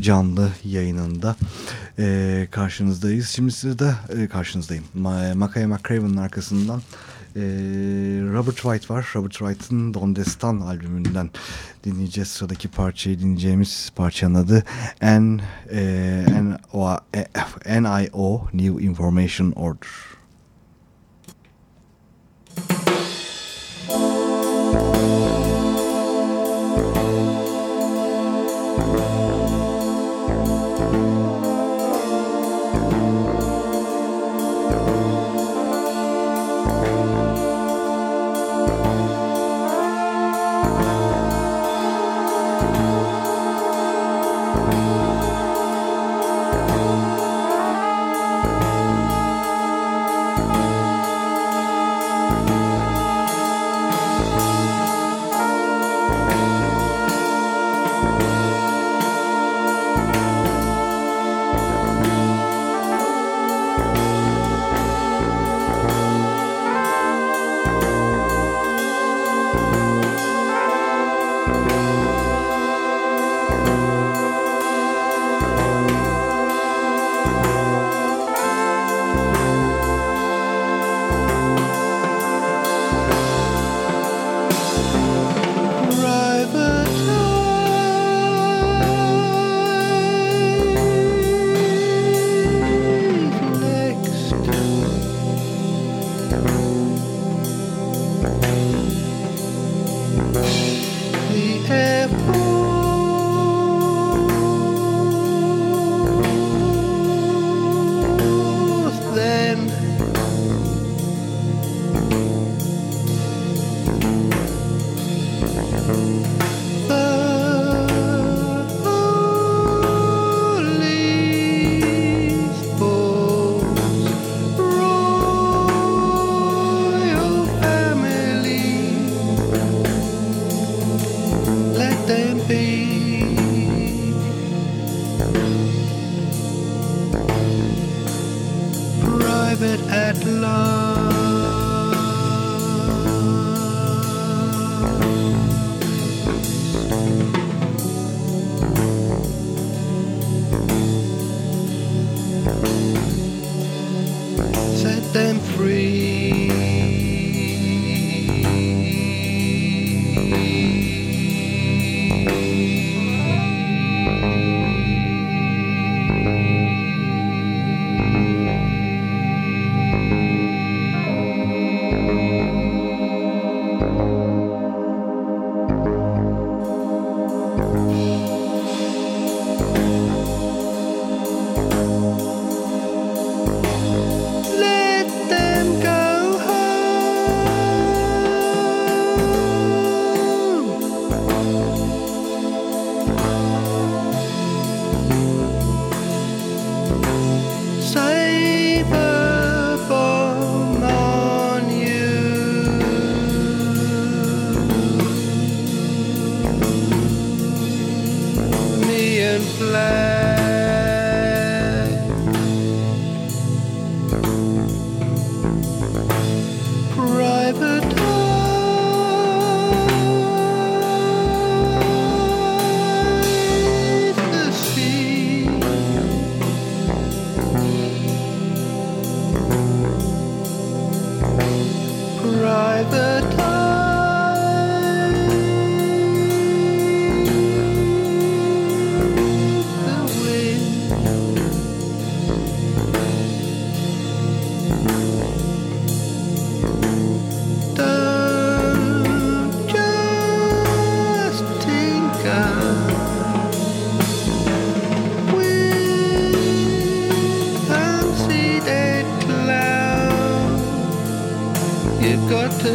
canlı yayınında e, karşınızdayız. Şimdi sırada e, karşınızdayım. Makaya McCraven'ın arkasından e, Robert Wright var. Robert Wright'ın Dondestan albümünden dinleyeceğiz. Sıradaki parçayı dinleyeceğimiz parçanın adı N, e, N, o, e, NIO New Information Order.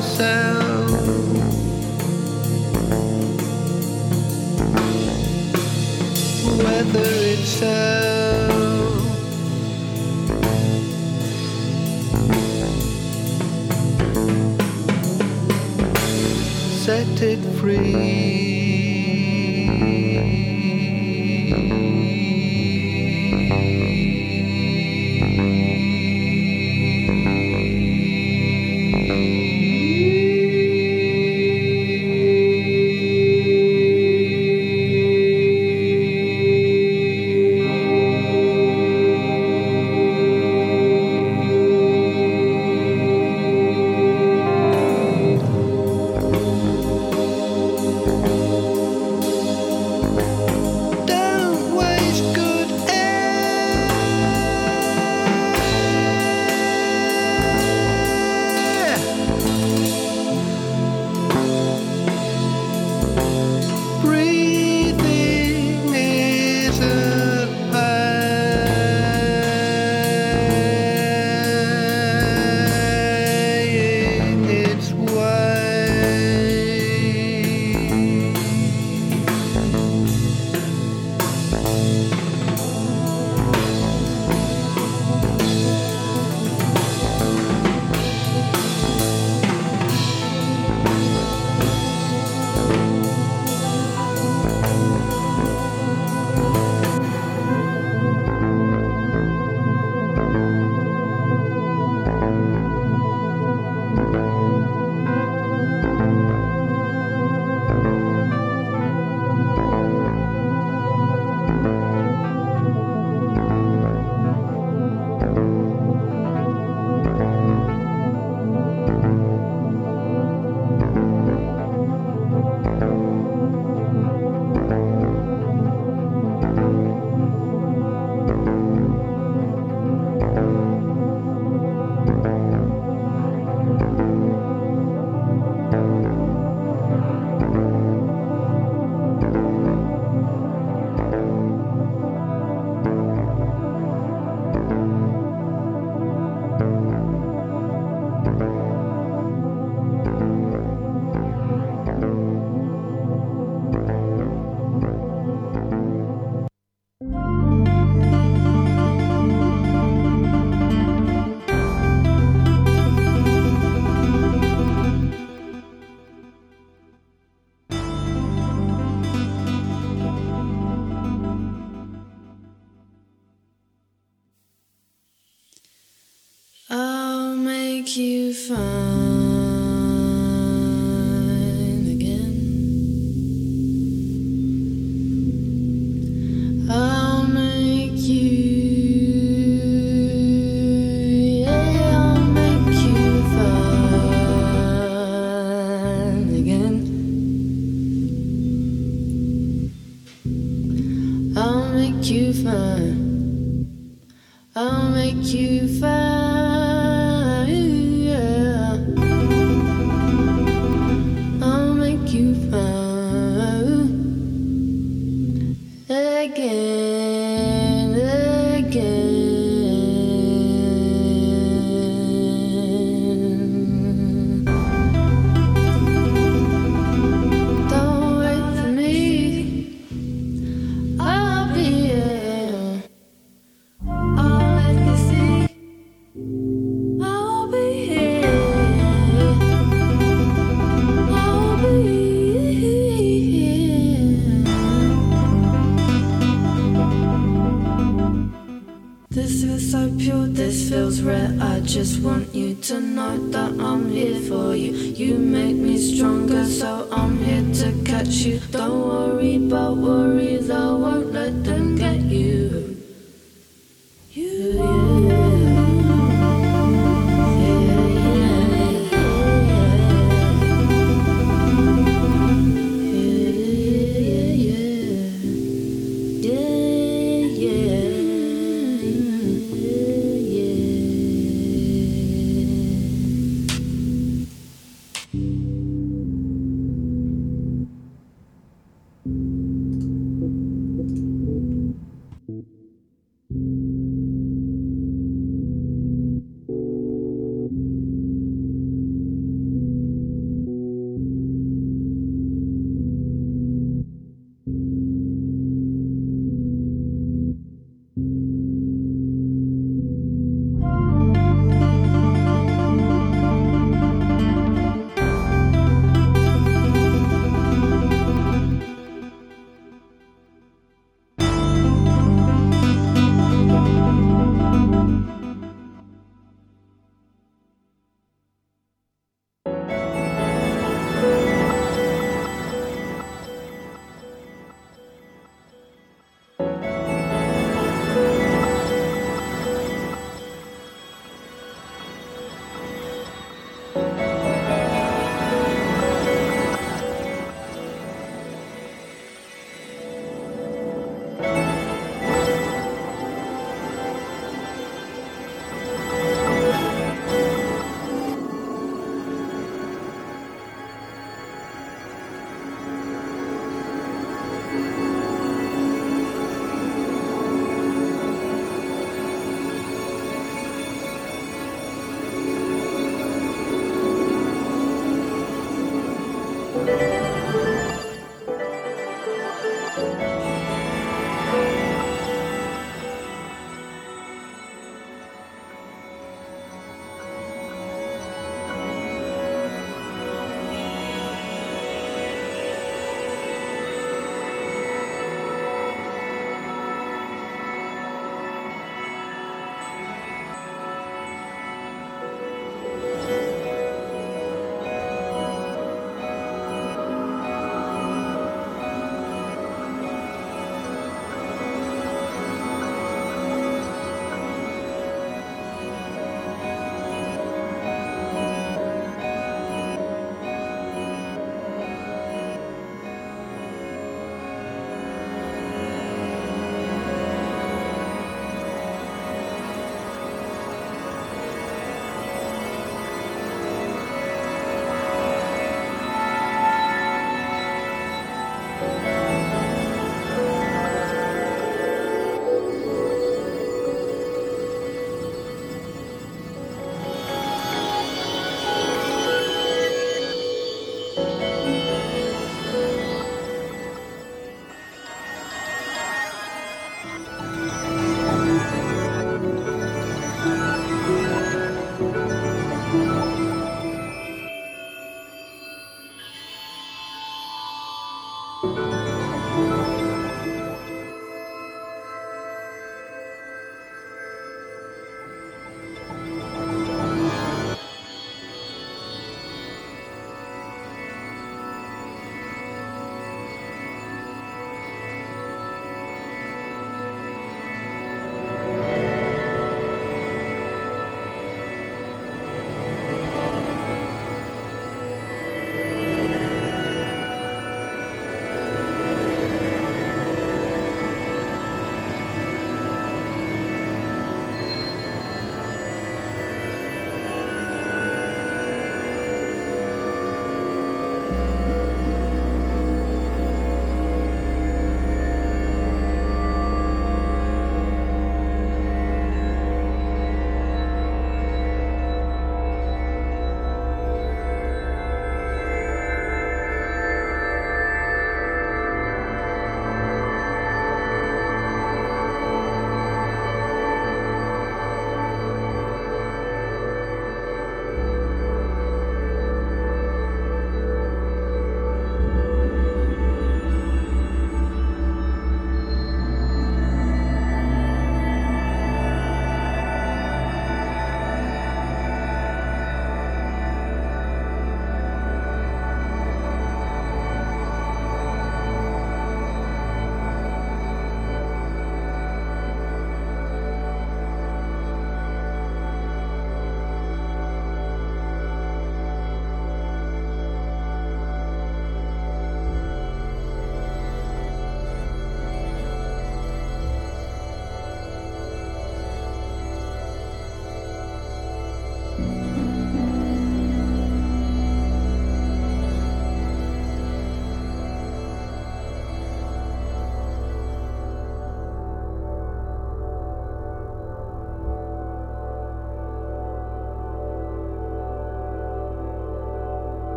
itself. Weather itself. Set it free. I'll make you fine.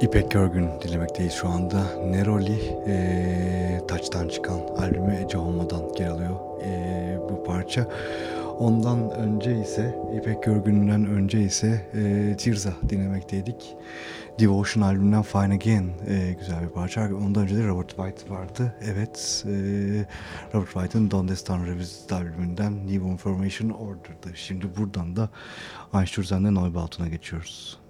İpek Görgün dinlemekteyiz şu anda. Neroli e, Taç'tan çıkan albümü Ece olmadan yer alıyor e, bu parça. Ondan önce ise İpek Görgün'den önce ise e, Tirza dinlemekteydik. Devotion albümünden Fine Again e, güzel bir parça. Ondan önce de Robert White vardı. Evet e, Robert White'ın Don Destan Revisited albümünden New Information Order'dı. Şimdi buradan da Einstürzen'den Neubaut'una geçiyoruz.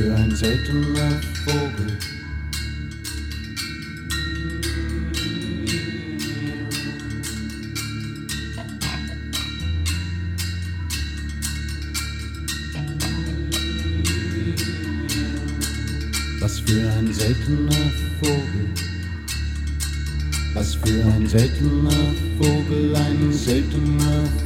Für ein seltener Vogel. seltener Vogel. Was für ein seltener Vogel, ein seltener Vogel,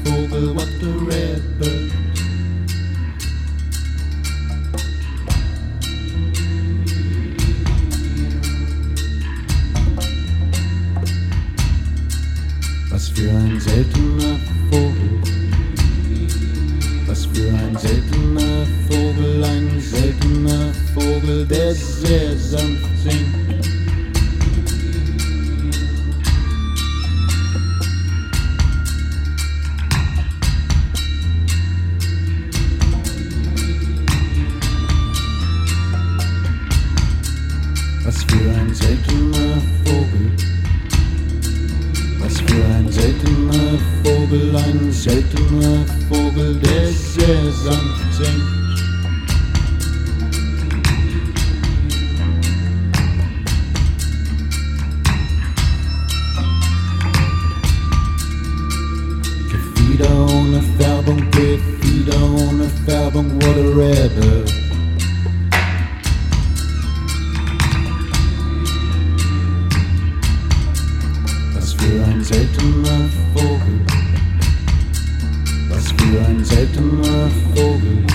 xenophobic.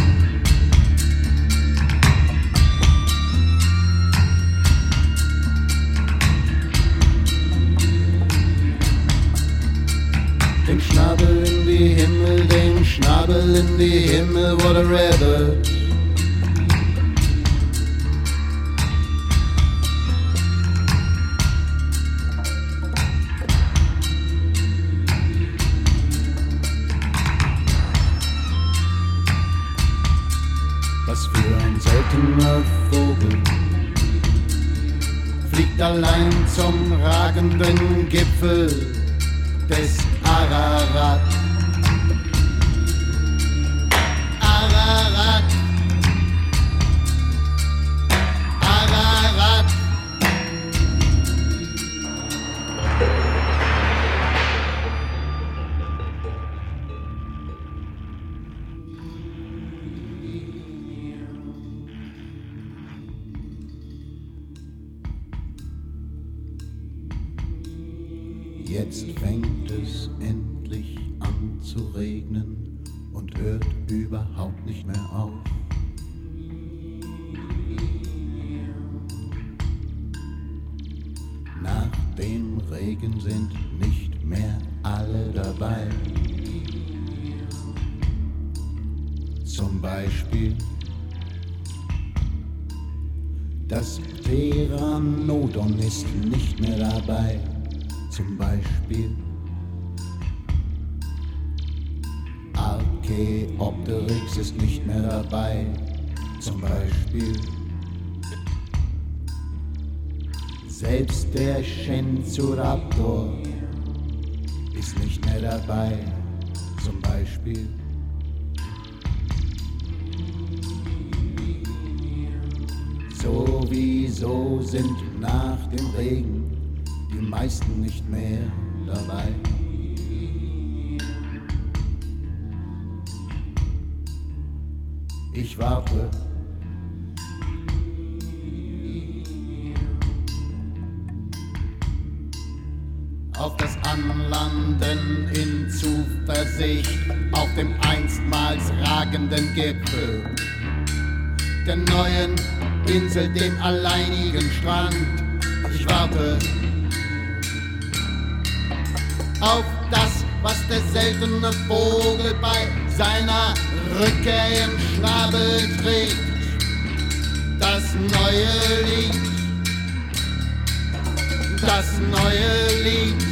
Den Schnabel in die Himmel, den Schnabel in die Himmel, what a rabbit. Mehr dabei. Zum Beispiel Archaeopteryx ist nicht mehr dabei, zum Beispiel selbst der Shenzuraptor ist nicht mehr dabei, zum Beispiel Sowieso sind nach dem Regen die meisten nicht mehr dabei. Ich warte. Auf das Anlanden in Zuversicht auf dem einstmals ragenden Gipfel der neuen Insel, dem alleinigen Strand. Ich warte auf das, was der seltene Vogel bei seiner Rückkehr im Schnabel trägt. Das neue Lied, das neue Lied.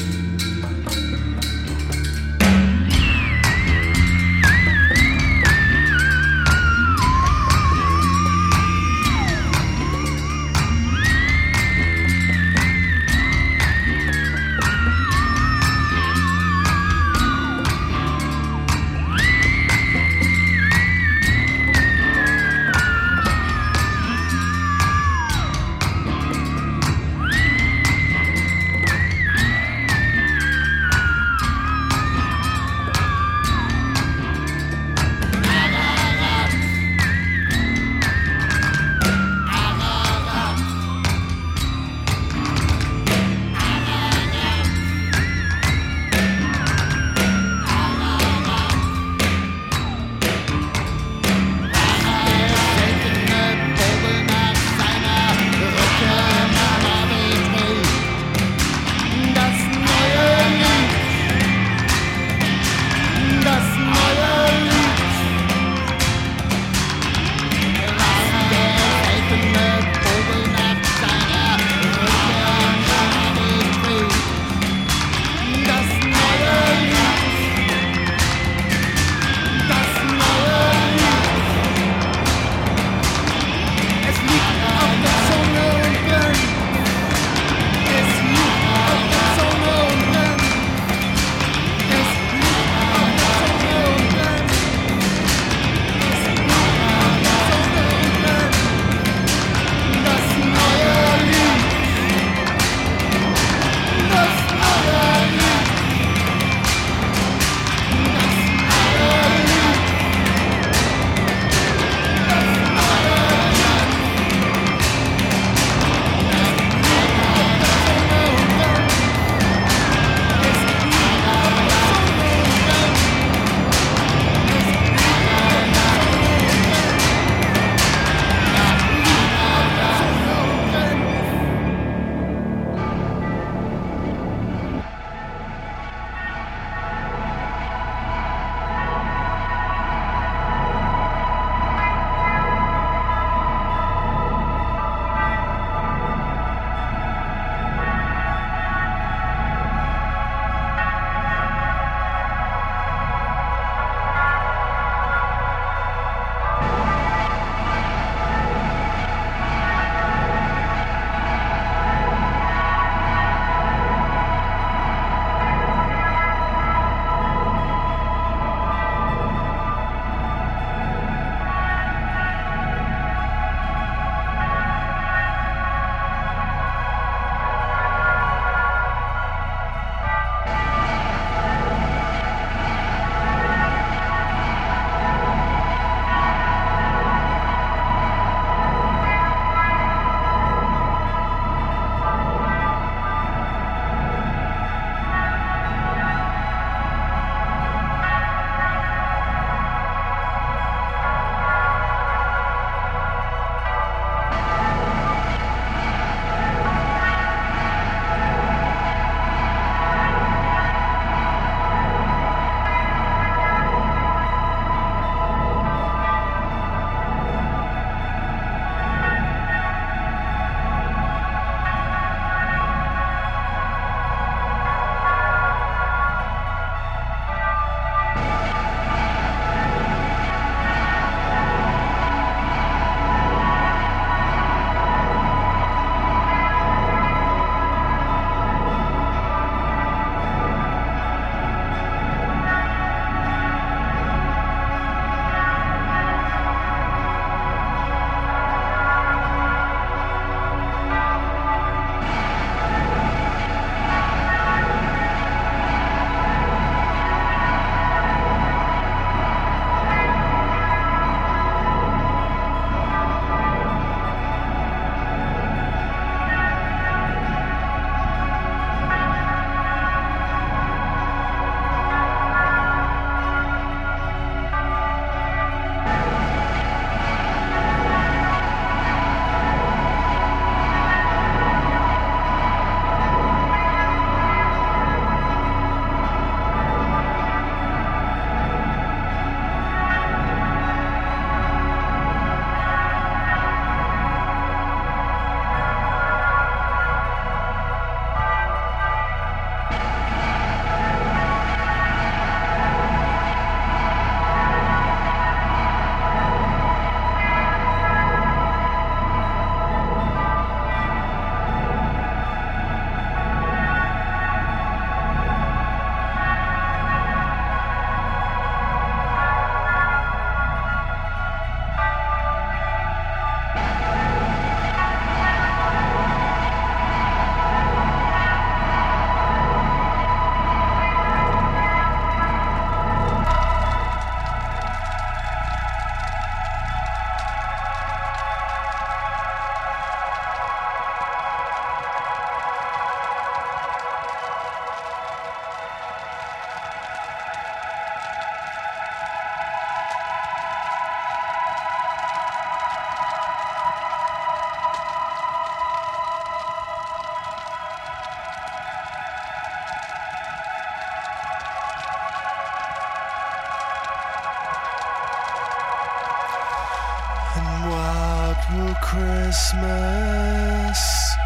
Christmas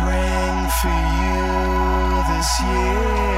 bring for you this year?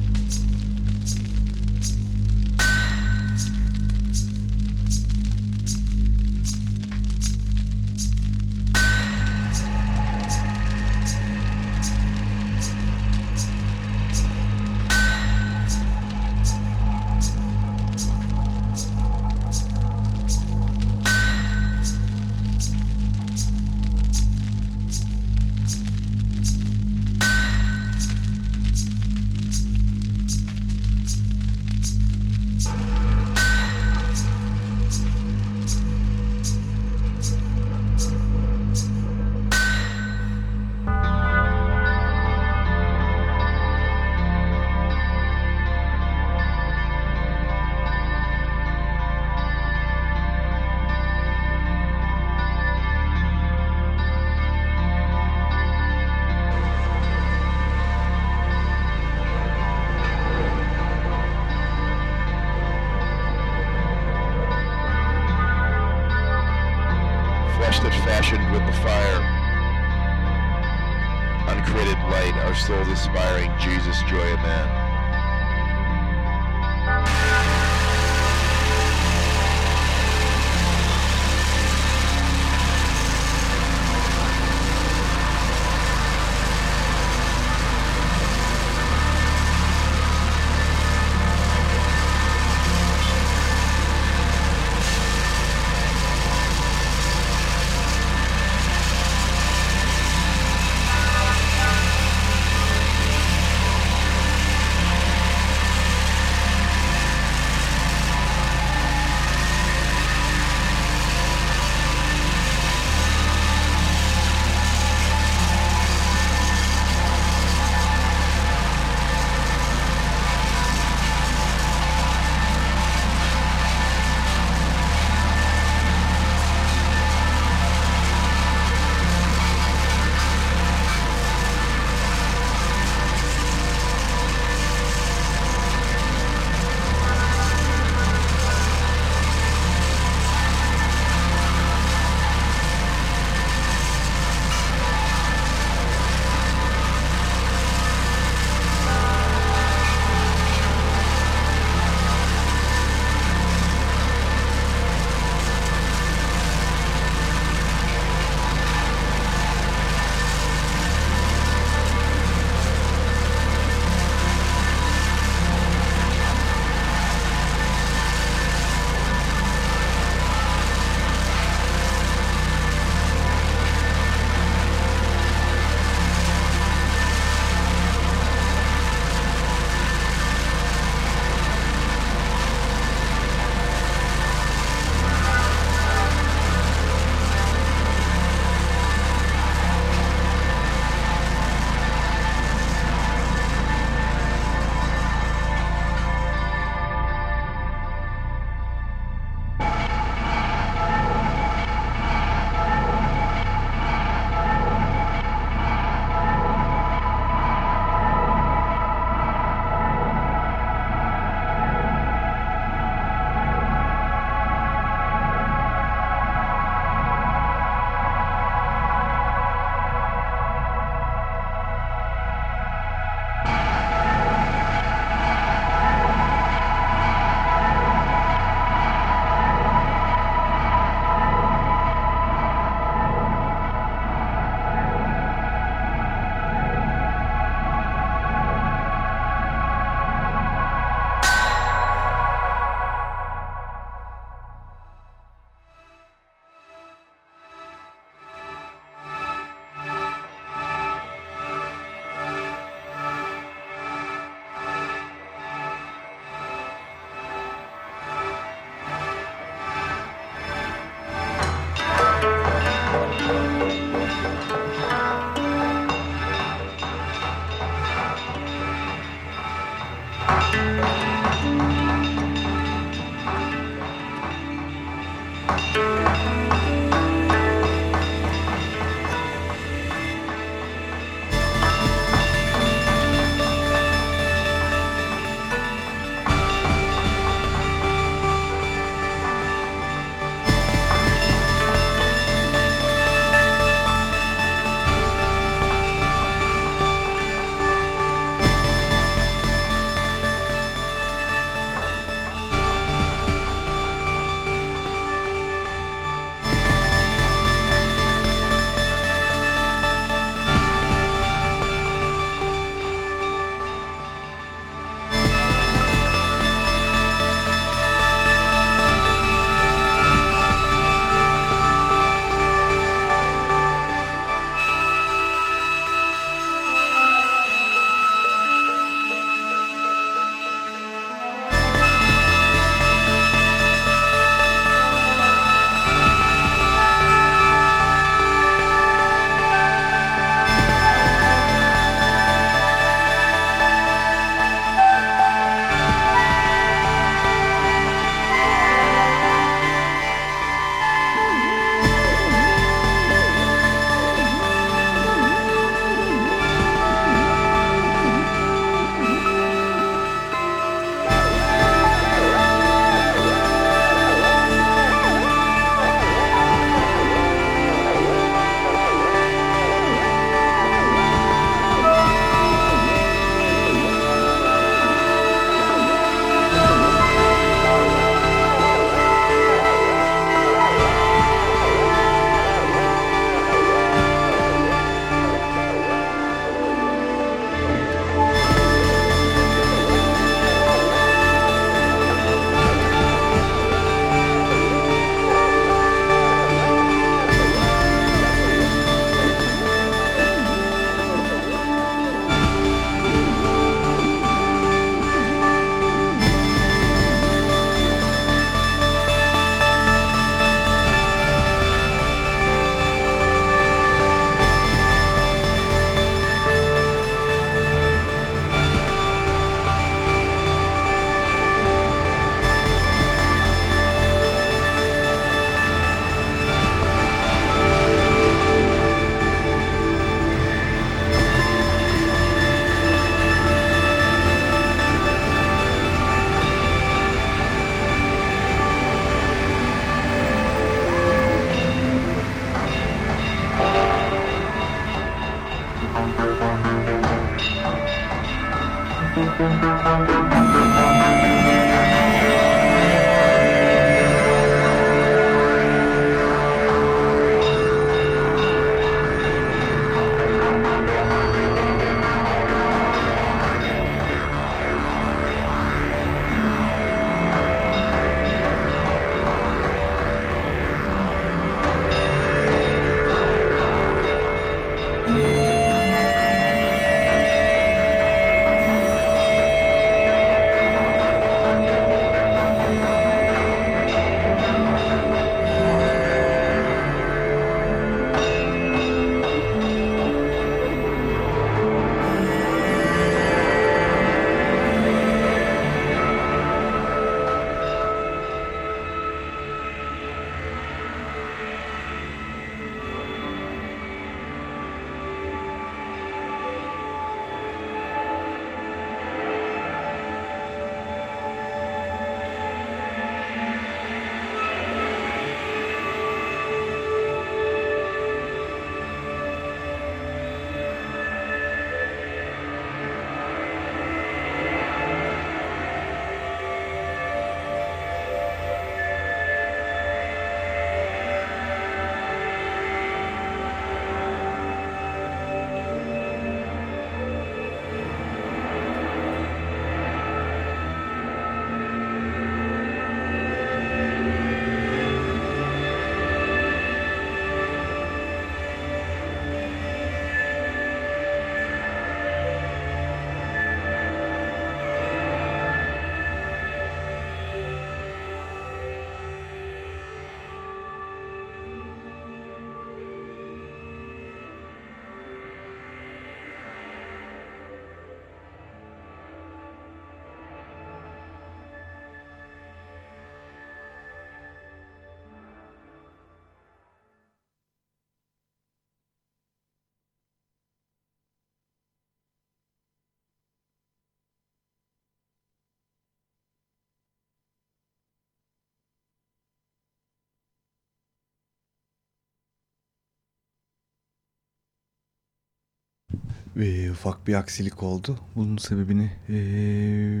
Ee, ufak bir aksilik oldu. Bunun sebebini ee,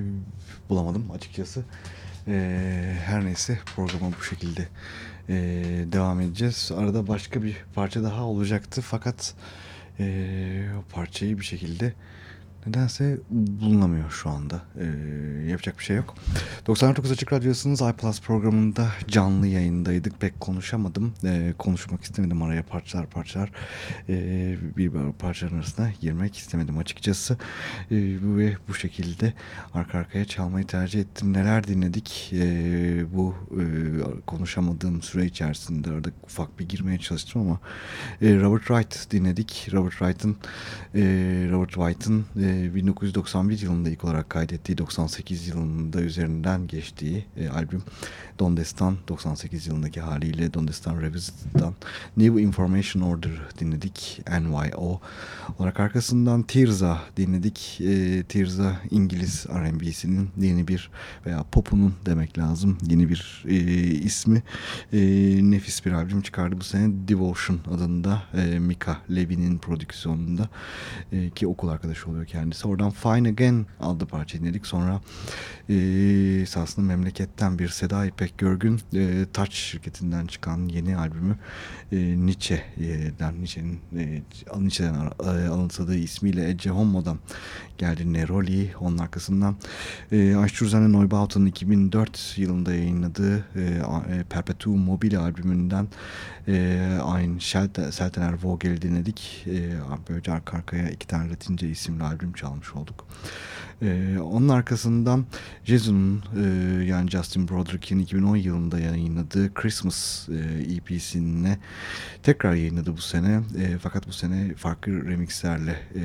bulamadım açıkçası. Ee, her neyse programa bu şekilde ee, devam edeceğiz. Arada başka bir parça daha olacaktı fakat ee, o parçayı bir şekilde nedense bulunamıyor şu anda. Ee, yapacak bir şey yok. 99 Açık Radyosu'nuz iPlus programında canlı yayındaydık. Pek konuşamadım. Ee, konuşmak istemedim araya parçalar parçalar. Ee, bir parçaların arasına girmek istemedim açıkçası. Ee, ve bu şekilde arka arkaya çalmayı tercih ettim. Neler dinledik? Ee, bu e, konuşamadığım süre içerisinde arada ufak bir girmeye çalıştım ama e, Robert Wright dinledik. Robert Wright'ın e, Robert White'ın e, 1991 yılında ilk olarak kaydettiği 98 yılında üzerinden geçtiği e, albüm Don Destan 98 yılındaki haliyle Don Destan Revisited'dan New Information Order dinledik NYO olarak. Arkasından Tirza dinledik. E, Tirza İngiliz R&B'sinin yeni bir veya popunun demek lazım yeni bir e, ismi. E, nefis bir albüm çıkardı bu sene. Devotion adında e, Mika Levi'nin prodüksiyonunda e, ki okul arkadaşı oluyor kendisi. Oradan Fine Again adlı parça dinledik. Sonra e, esasında memleketten bir Seda İpek Görgün e, Touch şirketinden çıkan yeni albümü e, Nietzsche'den Nietzsche'nin e, Nietzsche'den e, alıntıladığı ismiyle Ece Homo'dan geldi Neroli. Onun arkasından e, Eichhurzen'in Neubaut'un 2004 yılında yayınladığı e, Perpetuum mobile albümünden e, Ein Seltener Vogel'i dinledik. E, böylece arka arkaya iki tane Latince isimli albüm çalmış olduk. Ee, onun arkasından Jesu'nun e, yani Justin Broderick'in 2010 yılında yayınladığı Christmas e, EP'sine tekrar yayınladı bu sene. E, fakat bu sene farklı remixlerle e,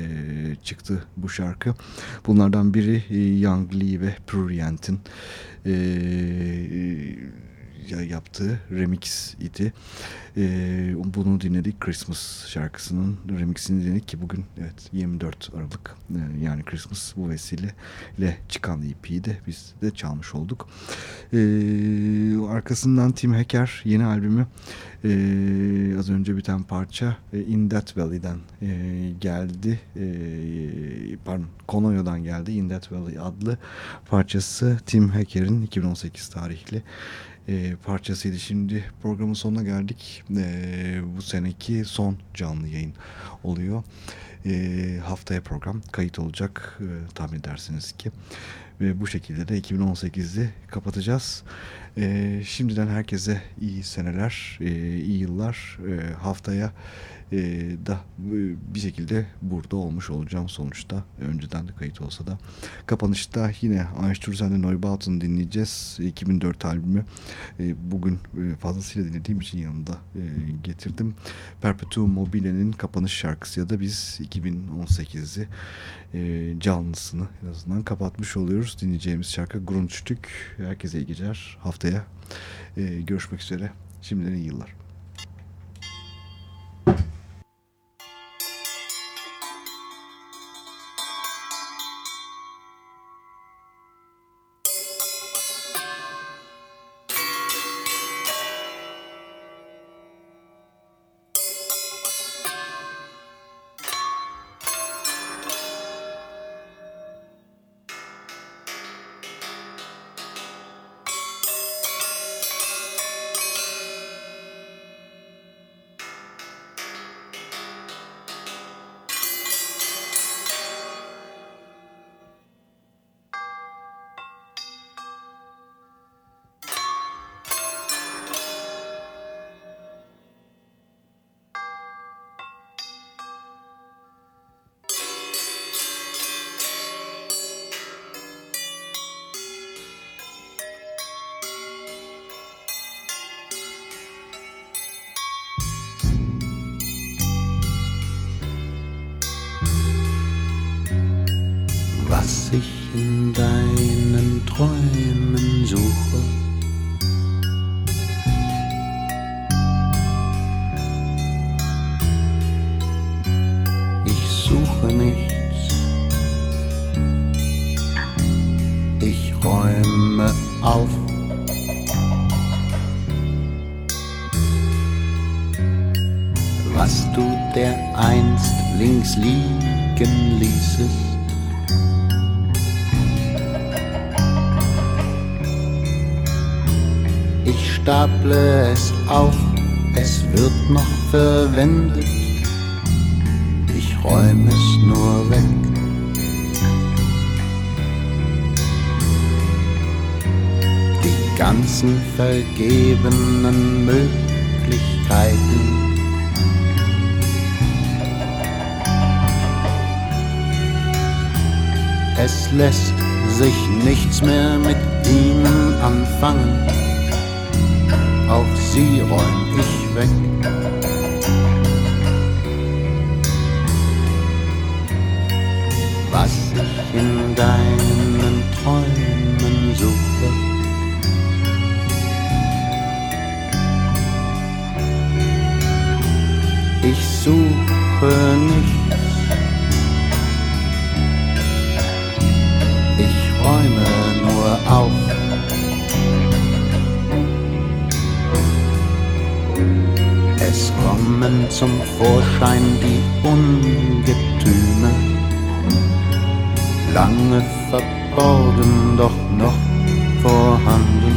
çıktı bu şarkı. Bunlardan biri e, Young Lee ve Prurient'in e, yaptığı remix idi. E, bunu dinledik Christmas şarkısının remixini dinledik ki bugün evet 24 Aralık e, yani Christmas bu vesileyle çıkan EP'yi de biz de çalmış olduk. E, arkasından Tim Hacker yeni albümü e, az önce biten parça e, In That Valley'den e, geldi. Pardon Konoyo'dan geldi. In That Valley adlı parçası Tim Hacker'in 2018 tarihli e, parçasıydı. Şimdi programın sonuna geldik. E, bu seneki son canlı yayın oluyor. E, haftaya program kayıt olacak e, tahmin edersiniz ki. Ve bu şekilde de 2018'i kapatacağız. E, şimdiden herkese iyi seneler, e, iyi yıllar. E, haftaya e, da bir şekilde burada olmuş olacağım sonuçta. Önceden de kayıt olsa da. Kapanışta yine Einstürzen'de Neubauten dinleyeceğiz. 2004 albümü e, bugün fazlasıyla dinlediğim için yanımda e, getirdim. Perpetuum Mobile'nin kapanış şarkısı ya da biz 2018'i e, canlısını en azından kapatmış oluyoruz. Dinleyeceğimiz şarkı Grundstück. Herkese iyi geceler. Haftaya e, görüşmek üzere. Şimdiden iyi yıllar. es liegen ließest. Ich staple es auf, es wird noch verwendet. Ich räume es nur weg. Die ganzen vergebenen Möglichkeiten lässt sich nichts mehr mit ihnen anfangen. Auch sie räum ich weg. in deinen Träumen suche. Zum Vorschein die Ungetüme lange verborgen, doch noch vorhanden.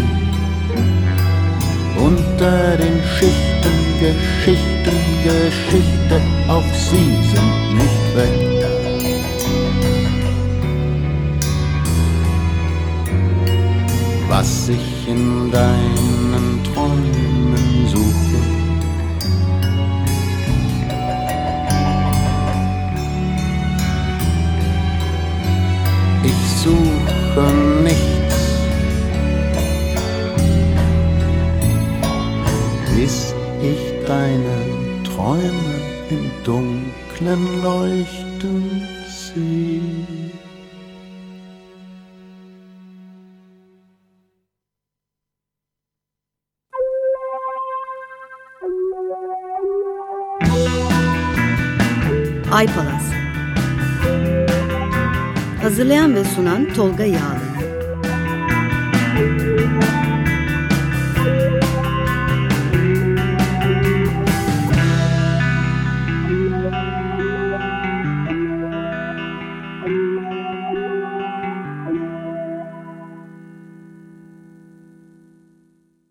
Unter den Schichten, Geschichten, Geschichte, auch sie sind nicht weg. Was ich in deinen Tolga Yağlı.